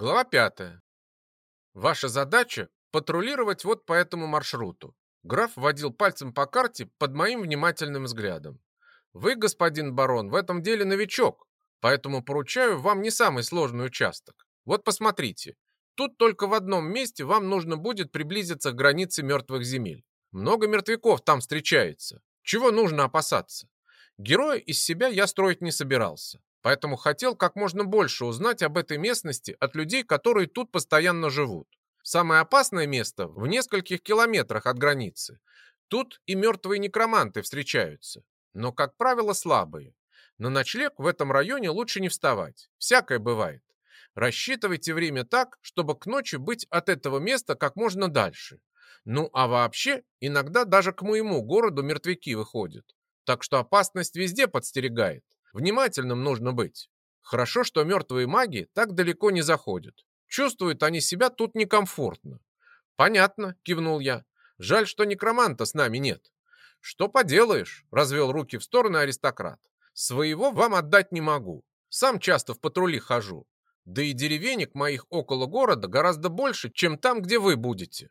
Глава 5. Ваша задача – патрулировать вот по этому маршруту. Граф водил пальцем по карте под моим внимательным взглядом. Вы, господин барон, в этом деле новичок, поэтому поручаю вам не самый сложный участок. Вот посмотрите. Тут только в одном месте вам нужно будет приблизиться к границе мертвых земель. Много мертвяков там встречается. Чего нужно опасаться? Героя из себя я строить не собирался. Поэтому хотел как можно больше узнать об этой местности от людей, которые тут постоянно живут. Самое опасное место в нескольких километрах от границы. Тут и мертвые некроманты встречаются, но, как правило, слабые. На ночлег в этом районе лучше не вставать. Всякое бывает. Рассчитывайте время так, чтобы к ночи быть от этого места как можно дальше. Ну а вообще, иногда даже к моему городу мертвяки выходят. Так что опасность везде подстерегает. Внимательным нужно быть. Хорошо, что мертвые маги так далеко не заходят. Чувствуют они себя тут некомфортно. Понятно, кивнул я. Жаль, что некроманта с нами нет. Что поделаешь, развел руки в стороны аристократ. Своего вам отдать не могу. Сам часто в патрули хожу. Да и деревенек моих около города гораздо больше, чем там, где вы будете.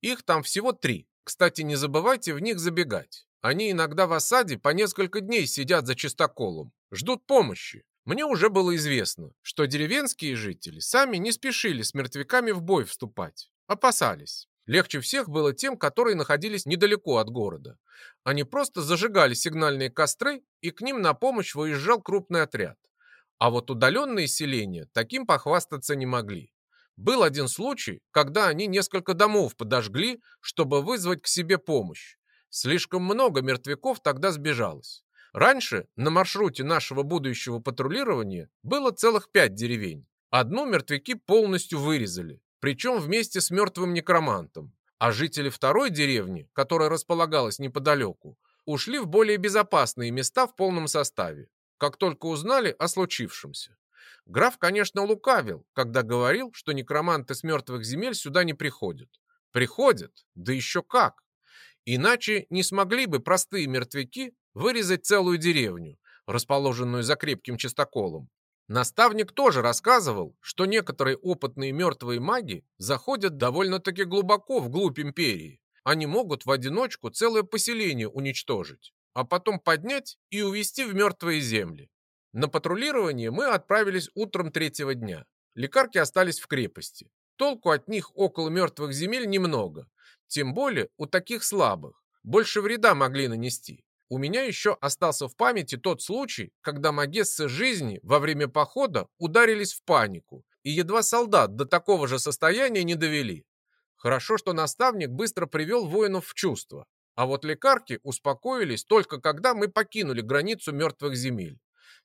Их там всего три. Кстати, не забывайте в них забегать. Они иногда в осаде по несколько дней сидят за чистоколом, ждут помощи. Мне уже было известно, что деревенские жители сами не спешили с мертвяками в бой вступать, опасались. Легче всех было тем, которые находились недалеко от города. Они просто зажигали сигнальные костры, и к ним на помощь выезжал крупный отряд. А вот удаленные селения таким похвастаться не могли. Был один случай, когда они несколько домов подожгли, чтобы вызвать к себе помощь. Слишком много мертвяков тогда сбежалось. Раньше на маршруте нашего будущего патрулирования было целых пять деревень. Одну мертвяки полностью вырезали, причем вместе с мертвым некромантом. А жители второй деревни, которая располагалась неподалеку, ушли в более безопасные места в полном составе, как только узнали о случившемся. Граф, конечно, лукавил, когда говорил, что некроманты с мертвых земель сюда не приходят. Приходят, да еще как. Иначе не смогли бы простые мертвяки вырезать целую деревню, расположенную за крепким чистоколом. Наставник тоже рассказывал, что некоторые опытные мертвые маги заходят довольно-таки глубоко вглубь империи. Они могут в одиночку целое поселение уничтожить, а потом поднять и увезти в мертвые земли. На патрулирование мы отправились утром третьего дня. Лекарки остались в крепости. Толку от них около мертвых земель немного, тем более у таких слабых. Больше вреда могли нанести. У меня еще остался в памяти тот случай, когда магессы жизни во время похода ударились в панику, и едва солдат до такого же состояния не довели. Хорошо, что наставник быстро привел воинов в чувство. А вот лекарки успокоились только когда мы покинули границу мертвых земель.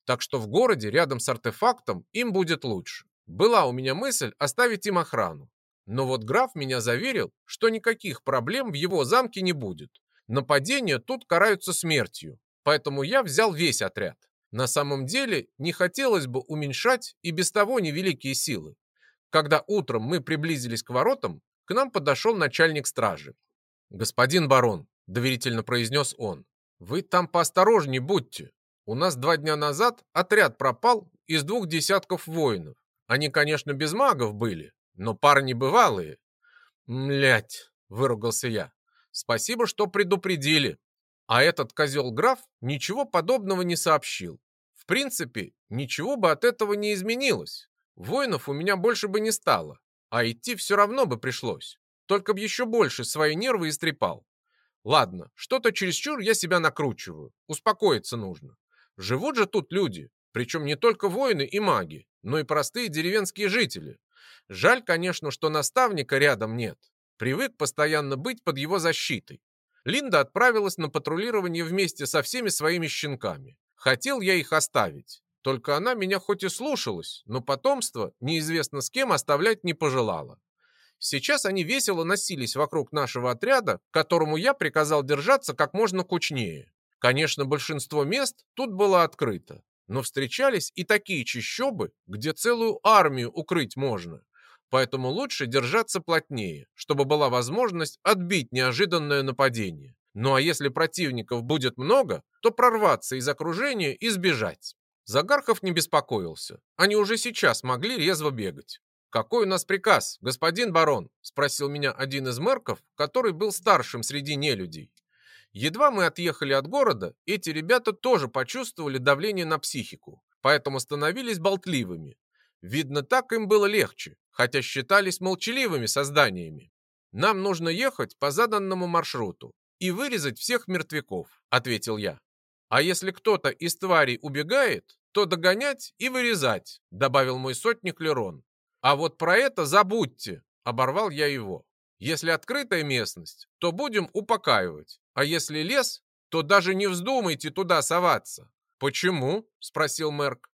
Так что в городе рядом с артефактом им будет лучше. Была у меня мысль оставить им охрану. Но вот граф меня заверил, что никаких проблем в его замке не будет. Нападения тут караются смертью, поэтому я взял весь отряд. На самом деле не хотелось бы уменьшать и без того невеликие силы. Когда утром мы приблизились к воротам, к нам подошел начальник стражи. «Господин барон», — доверительно произнес он, — «вы там поосторожней будьте. У нас два дня назад отряд пропал из двух десятков воинов. Они, конечно, без магов были, но парни бывалые. Млять, выругался я. Спасибо, что предупредили. А этот козел-граф ничего подобного не сообщил. В принципе, ничего бы от этого не изменилось. Воинов у меня больше бы не стало, а идти все равно бы пришлось. Только б еще больше свои нервы истрепал. Ладно, что-то чересчур я себя накручиваю. Успокоиться нужно. Живут же тут люди, причем не только воины и маги, но и простые деревенские жители. Жаль, конечно, что наставника рядом нет. Привык постоянно быть под его защитой. Линда отправилась на патрулирование вместе со всеми своими щенками. Хотел я их оставить. Только она меня хоть и слушалась, но потомство неизвестно с кем оставлять не пожелала. Сейчас они весело носились вокруг нашего отряда, которому я приказал держаться как можно кучнее. Конечно, большинство мест тут было открыто, но встречались и такие чащобы, где целую армию укрыть можно. Поэтому лучше держаться плотнее, чтобы была возможность отбить неожиданное нападение. Ну а если противников будет много, то прорваться из окружения и сбежать. Загархов не беспокоился. Они уже сейчас могли резво бегать. «Какой у нас приказ, господин барон?» – спросил меня один из мэрков, который был старшим среди нелюдей. Едва мы отъехали от города, эти ребята тоже почувствовали давление на психику, поэтому становились болтливыми. Видно, так им было легче, хотя считались молчаливыми созданиями. «Нам нужно ехать по заданному маршруту и вырезать всех мертвяков», — ответил я. «А если кто-то из тварей убегает, то догонять и вырезать», — добавил мой сотник Лерон. «А вот про это забудьте», — оборвал я его. «Если открытая местность, то будем упокаивать, а если лес, то даже не вздумайте туда соваться». «Почему?» — спросил Мерк.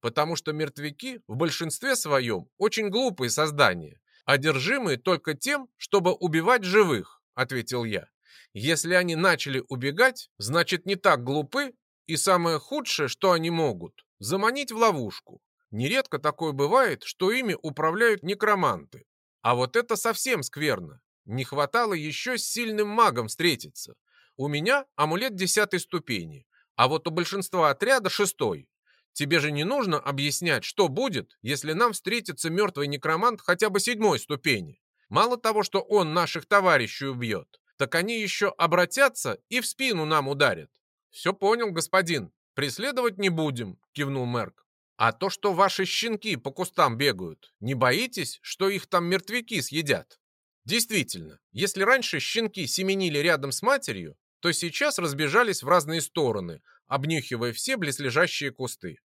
«Потому что мертвяки в большинстве своем очень глупые создания, одержимые только тем, чтобы убивать живых», — ответил я. «Если они начали убегать, значит не так глупы, и самое худшее, что они могут, заманить в ловушку. Нередко такое бывает, что ими управляют некроманты. А вот это совсем скверно. Не хватало еще с сильным магом встретиться. У меня амулет десятой ступени, а вот у большинства отряда шестой. Тебе же не нужно объяснять, что будет, если нам встретится мертвый некромант хотя бы седьмой ступени. Мало того, что он наших товарищей убьет, так они еще обратятся и в спину нам ударят. Все понял, господин. Преследовать не будем, кивнул Мерк. А то, что ваши щенки по кустам бегают, не боитесь, что их там мертвяки съедят? Действительно, если раньше щенки семенили рядом с матерью, то сейчас разбежались в разные стороны, обнюхивая все близлежащие кусты.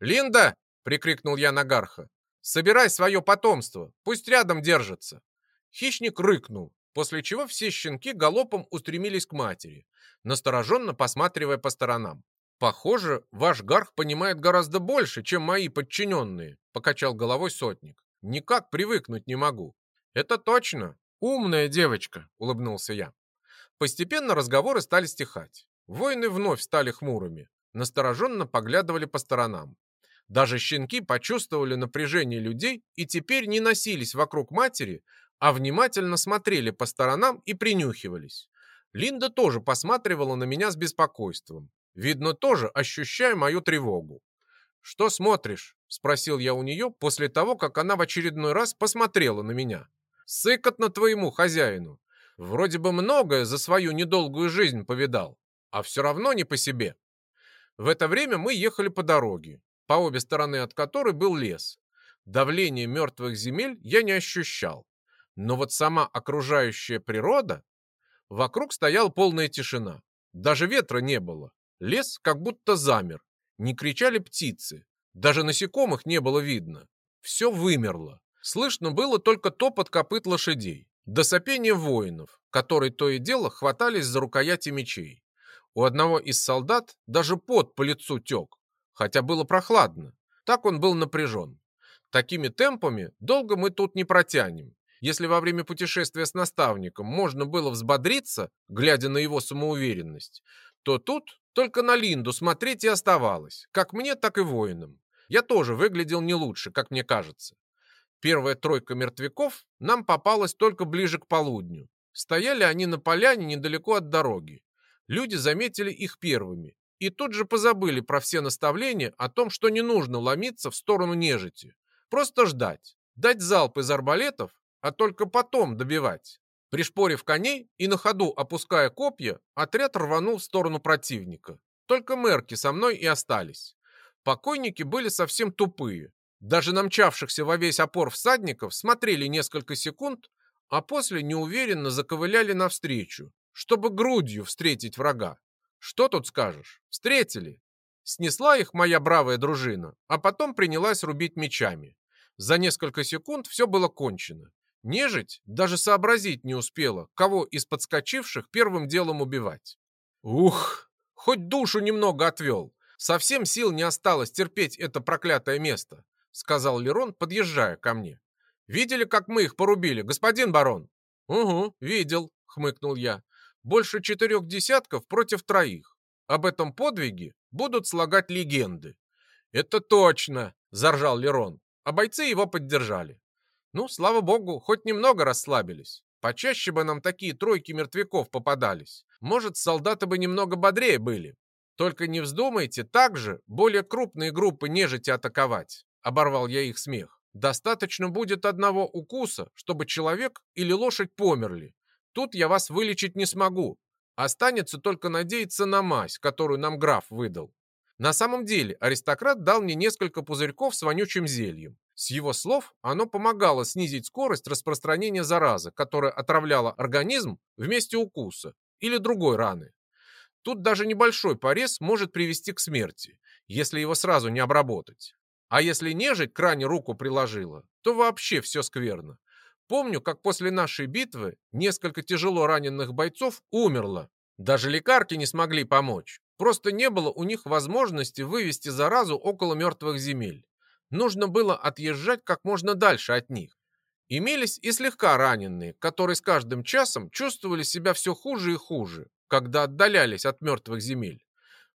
«Линда!» — прикрикнул я на Гарха. «Собирай свое потомство, пусть рядом держится!» Хищник рыкнул, после чего все щенки галопом устремились к матери, настороженно посматривая по сторонам. «Похоже, ваш Гарх понимает гораздо больше, чем мои подчиненные», — покачал головой сотник. «Никак привыкнуть не могу». «Это точно. Умная девочка», — улыбнулся я. Постепенно разговоры стали стихать. Воины вновь стали хмурыми, настороженно поглядывали по сторонам. Даже щенки почувствовали напряжение людей и теперь не носились вокруг матери, а внимательно смотрели по сторонам и принюхивались. Линда тоже посматривала на меня с беспокойством. Видно, тоже ощущая мою тревогу. «Что смотришь?» – спросил я у нее после того, как она в очередной раз посмотрела на меня. «Сыкотно твоему хозяину. Вроде бы многое за свою недолгую жизнь повидал, а все равно не по себе». В это время мы ехали по дороге, по обе стороны от которой был лес. Давление мертвых земель я не ощущал. Но вот сама окружающая природа... Вокруг стояла полная тишина. Даже ветра не было. Лес как будто замер. Не кричали птицы. Даже насекомых не было видно. Все вымерло. Слышно было только топот копыт лошадей. До сопения воинов, которые то и дело хватались за рукояти мечей. У одного из солдат даже пот по лицу тек, хотя было прохладно. Так он был напряжен. Такими темпами долго мы тут не протянем. Если во время путешествия с наставником можно было взбодриться, глядя на его самоуверенность, то тут только на Линду смотреть и оставалось, как мне, так и воинам. Я тоже выглядел не лучше, как мне кажется. Первая тройка мертвяков нам попалась только ближе к полудню. Стояли они на поляне недалеко от дороги. Люди заметили их первыми и тут же позабыли про все наставления о том, что не нужно ломиться в сторону нежити. Просто ждать, дать залп из арбалетов, а только потом добивать. Пришпорив коней и на ходу опуская копья, отряд рванул в сторону противника. Только мерки со мной и остались. Покойники были совсем тупые. Даже намчавшихся во весь опор всадников смотрели несколько секунд, а после неуверенно заковыляли навстречу, чтобы грудью встретить врага. Что тут скажешь? Встретили. Снесла их моя бравая дружина, а потом принялась рубить мечами. За несколько секунд все было кончено. Нежить даже сообразить не успела, кого из подскочивших первым делом убивать. Ух, хоть душу немного отвел. Совсем сил не осталось терпеть это проклятое место, сказал Лерон, подъезжая ко мне. Видели, как мы их порубили, господин барон? Угу, видел, хмыкнул я. Больше четырех десятков против троих. Об этом подвиге будут слагать легенды. Это точно, заржал Лерон, а бойцы его поддержали. Ну, слава богу, хоть немного расслабились. Почаще бы нам такие тройки мертвяков попадались. Может, солдаты бы немного бодрее были. Только не вздумайте также более крупные группы нежити атаковать. Оборвал я их смех. Достаточно будет одного укуса, чтобы человек или лошадь померли. Тут я вас вылечить не смогу. Останется только надеяться на мазь, которую нам граф выдал. На самом деле аристократ дал мне несколько пузырьков с вонючим зельем. С его слов, оно помогало снизить скорость распространения заразы, которая отравляла организм вместе укуса или другой раны. Тут даже небольшой порез может привести к смерти, если его сразу не обработать. А если нежить к руку приложила, то вообще все скверно. Помню, как после нашей битвы несколько тяжело раненых бойцов умерло. Даже лекарки не смогли помочь. Просто не было у них возможности вывести заразу около мертвых земель. Нужно было отъезжать как можно дальше от них. Имелись и слегка раненые, которые с каждым часом чувствовали себя все хуже и хуже, когда отдалялись от мертвых земель.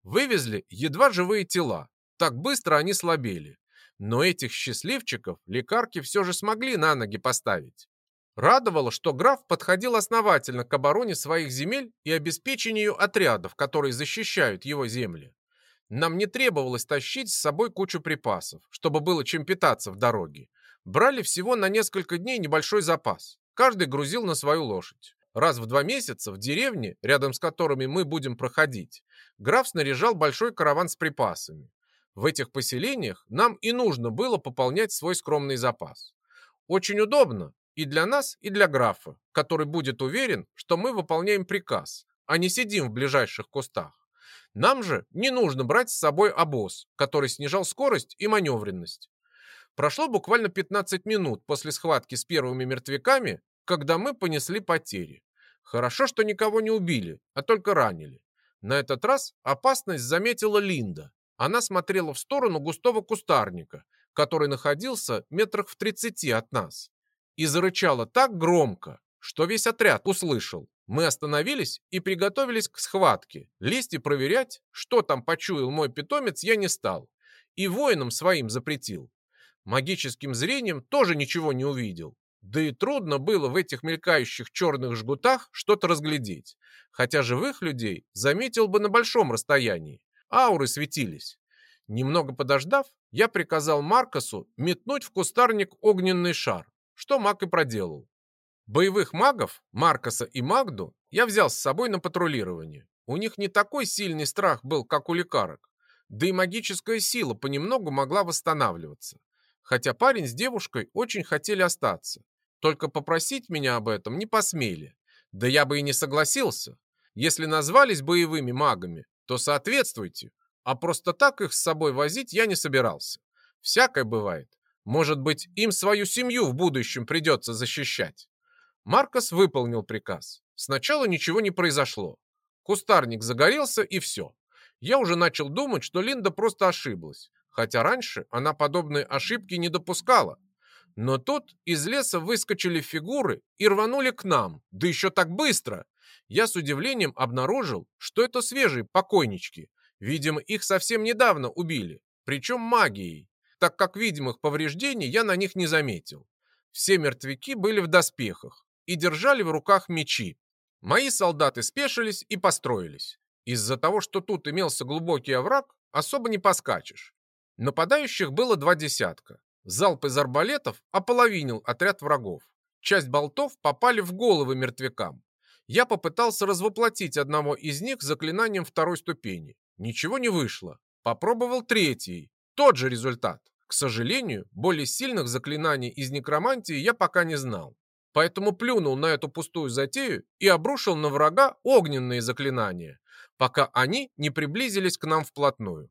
Вывезли едва живые тела, так быстро они слабели. Но этих счастливчиков лекарки все же смогли на ноги поставить. Радовало, что граф подходил основательно к обороне своих земель и обеспечению отрядов, которые защищают его земли. Нам не требовалось тащить с собой кучу припасов, чтобы было чем питаться в дороге. Брали всего на несколько дней небольшой запас. Каждый грузил на свою лошадь. Раз в два месяца в деревне, рядом с которыми мы будем проходить, граф снаряжал большой караван с припасами. В этих поселениях нам и нужно было пополнять свой скромный запас. Очень удобно и для нас, и для графа, который будет уверен, что мы выполняем приказ, а не сидим в ближайших кустах. Нам же не нужно брать с собой обоз, который снижал скорость и маневренность. Прошло буквально 15 минут после схватки с первыми мертвяками, когда мы понесли потери. Хорошо, что никого не убили, а только ранили. На этот раз опасность заметила Линда. Она смотрела в сторону густого кустарника, который находился метрах в 30 от нас, и зарычала так громко, что весь отряд услышал. Мы остановились и приготовились к схватке. Лезть и проверять, что там почуял мой питомец, я не стал. И воинам своим запретил. Магическим зрением тоже ничего не увидел. Да и трудно было в этих мелькающих черных жгутах что-то разглядеть. Хотя живых людей заметил бы на большом расстоянии. Ауры светились. Немного подождав, я приказал Маркосу метнуть в кустарник огненный шар, что маг и проделал. Боевых магов, Маркоса и Магду, я взял с собой на патрулирование. У них не такой сильный страх был, как у лекарок. Да и магическая сила понемногу могла восстанавливаться. Хотя парень с девушкой очень хотели остаться. Только попросить меня об этом не посмели. Да я бы и не согласился. Если назвались боевыми магами, то соответствуйте. А просто так их с собой возить я не собирался. Всякое бывает. Может быть, им свою семью в будущем придется защищать. Маркос выполнил приказ. Сначала ничего не произошло. Кустарник загорелся и все. Я уже начал думать, что Линда просто ошиблась, хотя раньше она подобные ошибки не допускала. Но тут из леса выскочили фигуры и рванули к нам, да еще так быстро. Я с удивлением обнаружил, что это свежие покойнички. Видимо, их совсем недавно убили, причем магией, так как видимых повреждений я на них не заметил. Все мертвяки были в доспехах, и держали в руках мечи. Мои солдаты спешились и построились. Из-за того, что тут имелся глубокий овраг, особо не поскачешь. Нападающих было два десятка. Залп из арбалетов ополовинил отряд врагов. Часть болтов попали в головы мертвякам. Я попытался развоплотить одного из них заклинанием второй ступени. Ничего не вышло. Попробовал третий. Тот же результат. К сожалению, более сильных заклинаний из некромантии я пока не знал поэтому плюнул на эту пустую затею и обрушил на врага огненные заклинания, пока они не приблизились к нам вплотную.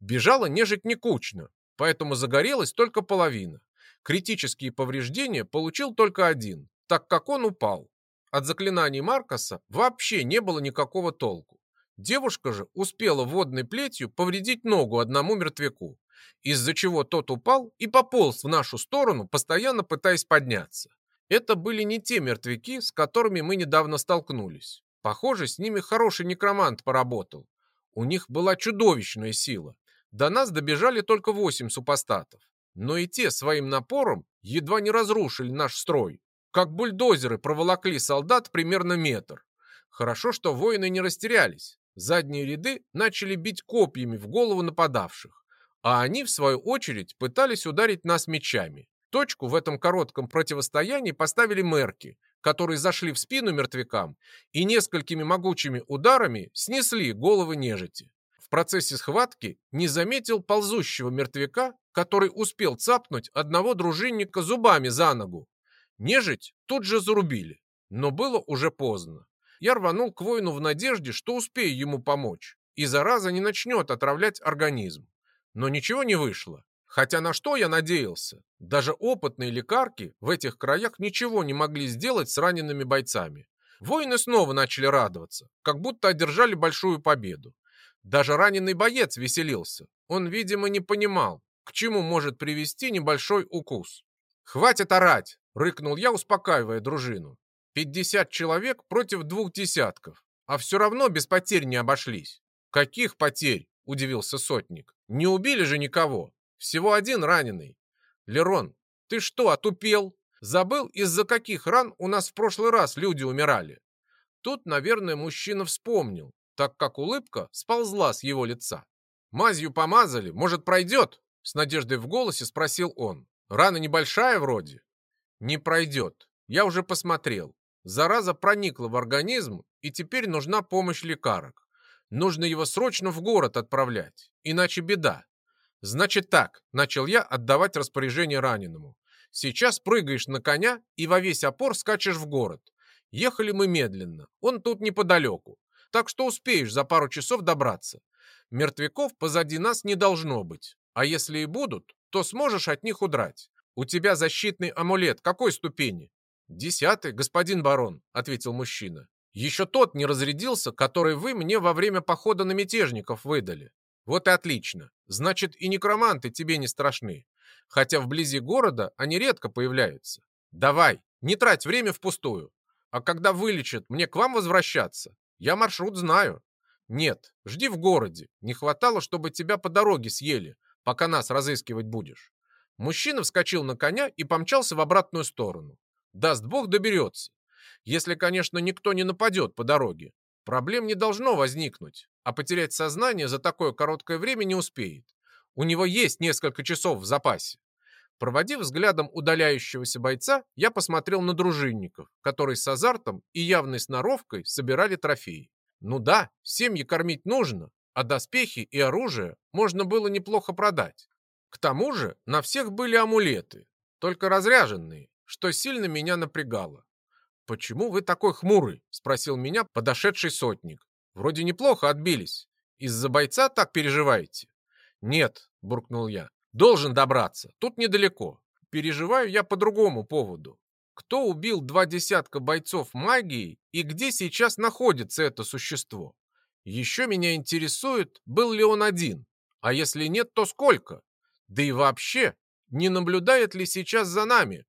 Бежала нежить не кучно, поэтому загорелась только половина. Критические повреждения получил только один, так как он упал. От заклинаний Маркоса вообще не было никакого толку. Девушка же успела водной плетью повредить ногу одному мертвяку, из-за чего тот упал и пополз в нашу сторону, постоянно пытаясь подняться. Это были не те мертвяки, с которыми мы недавно столкнулись. Похоже, с ними хороший некромант поработал. У них была чудовищная сила. До нас добежали только восемь супостатов. Но и те своим напором едва не разрушили наш строй. Как бульдозеры проволокли солдат примерно метр. Хорошо, что воины не растерялись. Задние ряды начали бить копьями в голову нападавших. А они, в свою очередь, пытались ударить нас мечами. Точку в этом коротком противостоянии поставили мерки, которые зашли в спину мертвякам и несколькими могучими ударами снесли головы нежити. В процессе схватки не заметил ползущего мертвяка, который успел цапнуть одного дружинника зубами за ногу. Нежить тут же зарубили, но было уже поздно. Я рванул к воину в надежде, что успею ему помочь, и зараза не начнет отравлять организм. Но ничего не вышло. Хотя на что я надеялся? Даже опытные лекарки в этих краях ничего не могли сделать с ранеными бойцами. Воины снова начали радоваться, как будто одержали большую победу. Даже раненый боец веселился. Он, видимо, не понимал, к чему может привести небольшой укус. «Хватит орать!» — рыкнул я, успокаивая дружину. «Пятьдесят человек против двух десятков, а все равно без потерь не обошлись». «Каких потерь?» — удивился сотник. «Не убили же никого. Всего один раненый. Лерон, ты что, отупел? Забыл, из-за каких ран у нас в прошлый раз люди умирали? Тут, наверное, мужчина вспомнил, так как улыбка сползла с его лица. Мазью помазали, может, пройдет? С надеждой в голосе спросил он. Рана небольшая вроде? Не пройдет. Я уже посмотрел. Зараза проникла в организм, и теперь нужна помощь лекарок. Нужно его срочно в город отправлять, иначе беда. «Значит так», — начал я отдавать распоряжение раненому. «Сейчас прыгаешь на коня и во весь опор скачешь в город. Ехали мы медленно, он тут неподалеку, так что успеешь за пару часов добраться. Мертвяков позади нас не должно быть, а если и будут, то сможешь от них удрать. У тебя защитный амулет какой ступени?» «Десятый, господин барон», — ответил мужчина. «Еще тот не разрядился, который вы мне во время похода на мятежников выдали. Вот и отлично. Значит, и некроманты тебе не страшны. Хотя вблизи города они редко появляются. Давай, не трать время впустую. А когда вылечат, мне к вам возвращаться? Я маршрут знаю. Нет, жди в городе. Не хватало, чтобы тебя по дороге съели, пока нас разыскивать будешь. Мужчина вскочил на коня и помчался в обратную сторону. Даст бог, доберется. Если, конечно, никто не нападет по дороге. Проблем не должно возникнуть а потерять сознание за такое короткое время не успеет. У него есть несколько часов в запасе. Проводив взглядом удаляющегося бойца, я посмотрел на дружинников, которые с азартом и явной сноровкой собирали трофеи. Ну да, семьи кормить нужно, а доспехи и оружие можно было неплохо продать. К тому же на всех были амулеты, только разряженные, что сильно меня напрягало. «Почему вы такой хмурый?» – спросил меня подошедший сотник. Вроде неплохо отбились. Из-за бойца так переживаете? Нет, буркнул я. Должен добраться. Тут недалеко. Переживаю я по другому поводу. Кто убил два десятка бойцов магии и где сейчас находится это существо? Еще меня интересует, был ли он один. А если нет, то сколько? Да и вообще, не наблюдает ли сейчас за нами?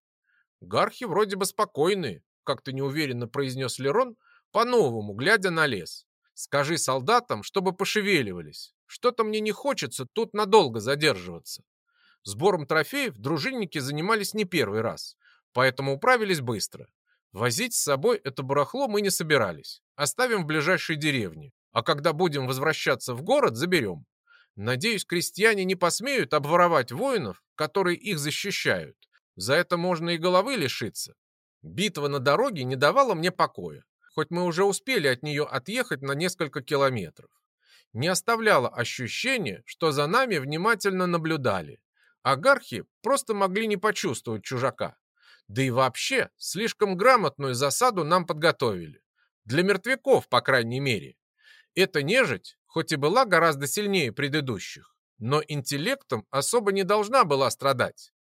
Гархи вроде бы спокойные, как-то неуверенно произнес Лерон, по-новому, глядя на лес. Скажи солдатам, чтобы пошевеливались. Что-то мне не хочется тут надолго задерживаться. Сбором трофеев дружинники занимались не первый раз, поэтому управились быстро. Возить с собой это барахло мы не собирались. Оставим в ближайшей деревне, а когда будем возвращаться в город, заберем. Надеюсь, крестьяне не посмеют обворовать воинов, которые их защищают. За это можно и головы лишиться. Битва на дороге не давала мне покоя хоть мы уже успели от нее отъехать на несколько километров. Не оставляло ощущения, что за нами внимательно наблюдали. Агархи просто могли не почувствовать чужака. Да и вообще, слишком грамотную засаду нам подготовили. Для мертвяков, по крайней мере. Эта нежить, хоть и была гораздо сильнее предыдущих, но интеллектом особо не должна была страдать.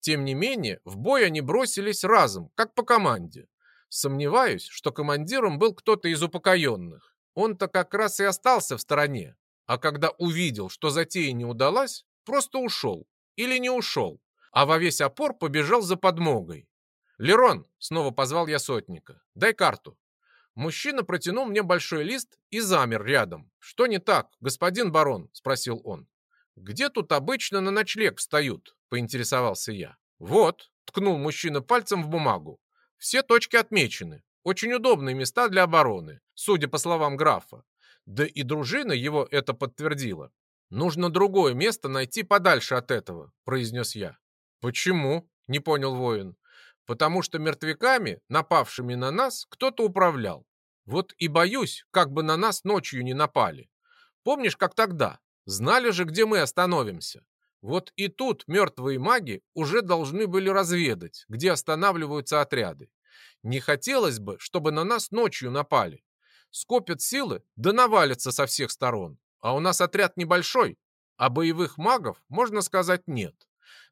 Тем не менее, в бой они бросились разом, как по команде. Сомневаюсь, что командиром был кто-то из упокоенных. Он-то как раз и остался в стороне. А когда увидел, что затея не удалась, просто ушел. Или не ушел. А во весь опор побежал за подмогой. «Лерон!» — снова позвал я сотника. «Дай карту». Мужчина протянул мне большой лист и замер рядом. «Что не так, господин барон?» — спросил он. «Где тут обычно на ночлег встают?» — поинтересовался я. «Вот», — ткнул мужчина пальцем в бумагу. Все точки отмечены. Очень удобные места для обороны, судя по словам графа. Да и дружина его это подтвердила. «Нужно другое место найти подальше от этого», — произнес я. «Почему?» Не понял воин. Потому что мертвяками, напавшими на нас, кто-то управлял. Вот и боюсь, как бы на нас ночью не напали. Помнишь, как тогда? Знали же, где мы остановимся. Вот и тут мертвые маги уже должны были разведать, где останавливаются отряды. Не хотелось бы, чтобы на нас ночью напали. Скопят силы, да навалятся со всех сторон. А у нас отряд небольшой, а боевых магов, можно сказать, нет.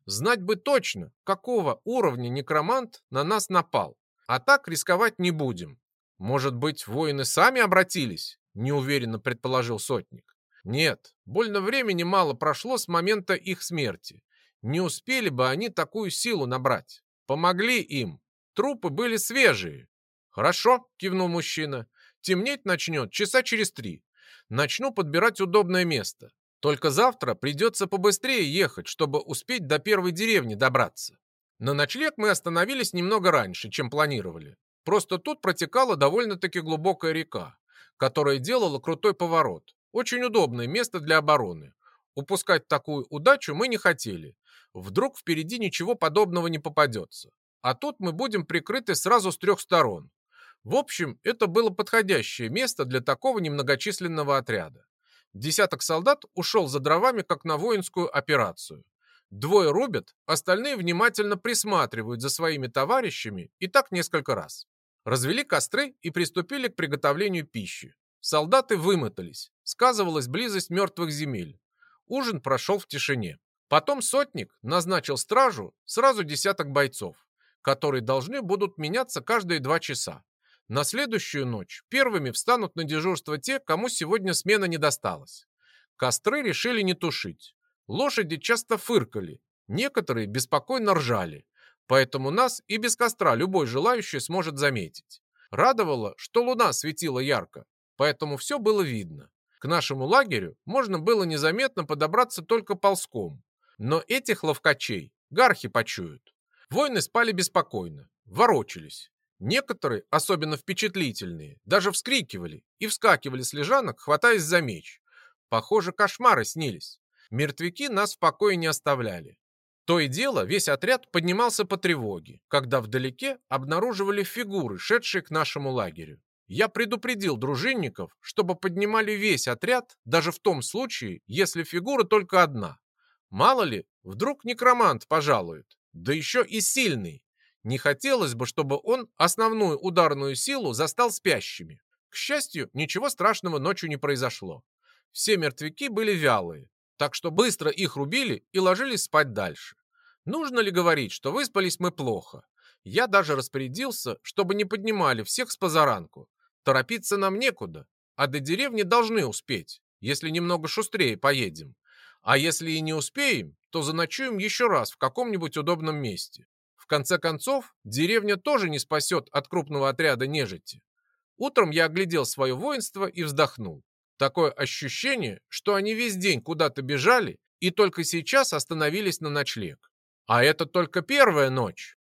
Знать бы точно, какого уровня некромант на нас напал. А так рисковать не будем. Может быть, воины сами обратились? Неуверенно предположил сотник. Нет, больно времени мало прошло с момента их смерти. Не успели бы они такую силу набрать. Помогли им. Трупы были свежие. Хорошо, кивнул мужчина. Темнеть начнет часа через три. Начну подбирать удобное место. Только завтра придется побыстрее ехать, чтобы успеть до первой деревни добраться. На ночлег мы остановились немного раньше, чем планировали. Просто тут протекала довольно-таки глубокая река, которая делала крутой поворот. Очень удобное место для обороны. Упускать такую удачу мы не хотели. Вдруг впереди ничего подобного не попадется. А тут мы будем прикрыты сразу с трех сторон. В общем, это было подходящее место для такого немногочисленного отряда. Десяток солдат ушел за дровами, как на воинскую операцию. Двое рубят, остальные внимательно присматривают за своими товарищами и так несколько раз. Развели костры и приступили к приготовлению пищи. Солдаты вымотались, сказывалась близость мертвых земель. Ужин прошел в тишине. Потом сотник назначил стражу сразу десяток бойцов, которые должны будут меняться каждые два часа. На следующую ночь первыми встанут на дежурство те, кому сегодня смена не досталась. Костры решили не тушить. Лошади часто фыркали, некоторые беспокойно ржали. Поэтому нас и без костра любой желающий сможет заметить. Радовало, что луна светила ярко, поэтому все было видно. К нашему лагерю можно было незаметно подобраться только ползком. Но этих ловкачей гархи почуют. Воины спали беспокойно, ворочались. Некоторые, особенно впечатлительные, даже вскрикивали и вскакивали с лежанок, хватаясь за меч. Похоже, кошмары снились. Мертвяки нас в покое не оставляли. То и дело, весь отряд поднимался по тревоге, когда вдалеке обнаруживали фигуры, шедшие к нашему лагерю. Я предупредил дружинников, чтобы поднимали весь отряд, даже в том случае, если фигура только одна. Мало ли, вдруг некромант пожалует, да еще и сильный, не хотелось бы, чтобы он основную ударную силу застал спящими. К счастью, ничего страшного ночью не произошло. Все мертвяки были вялые, так что быстро их рубили и ложились спать дальше. Нужно ли говорить, что выспались мы плохо? Я даже распорядился, чтобы не поднимали всех с позаранку. Торопиться нам некуда, а до деревни должны успеть, если немного шустрее поедем. А если и не успеем, то заночуем еще раз в каком-нибудь удобном месте конце концов, деревня тоже не спасет от крупного отряда нежити. Утром я оглядел свое воинство и вздохнул. Такое ощущение, что они весь день куда-то бежали и только сейчас остановились на ночлег. А это только первая ночь.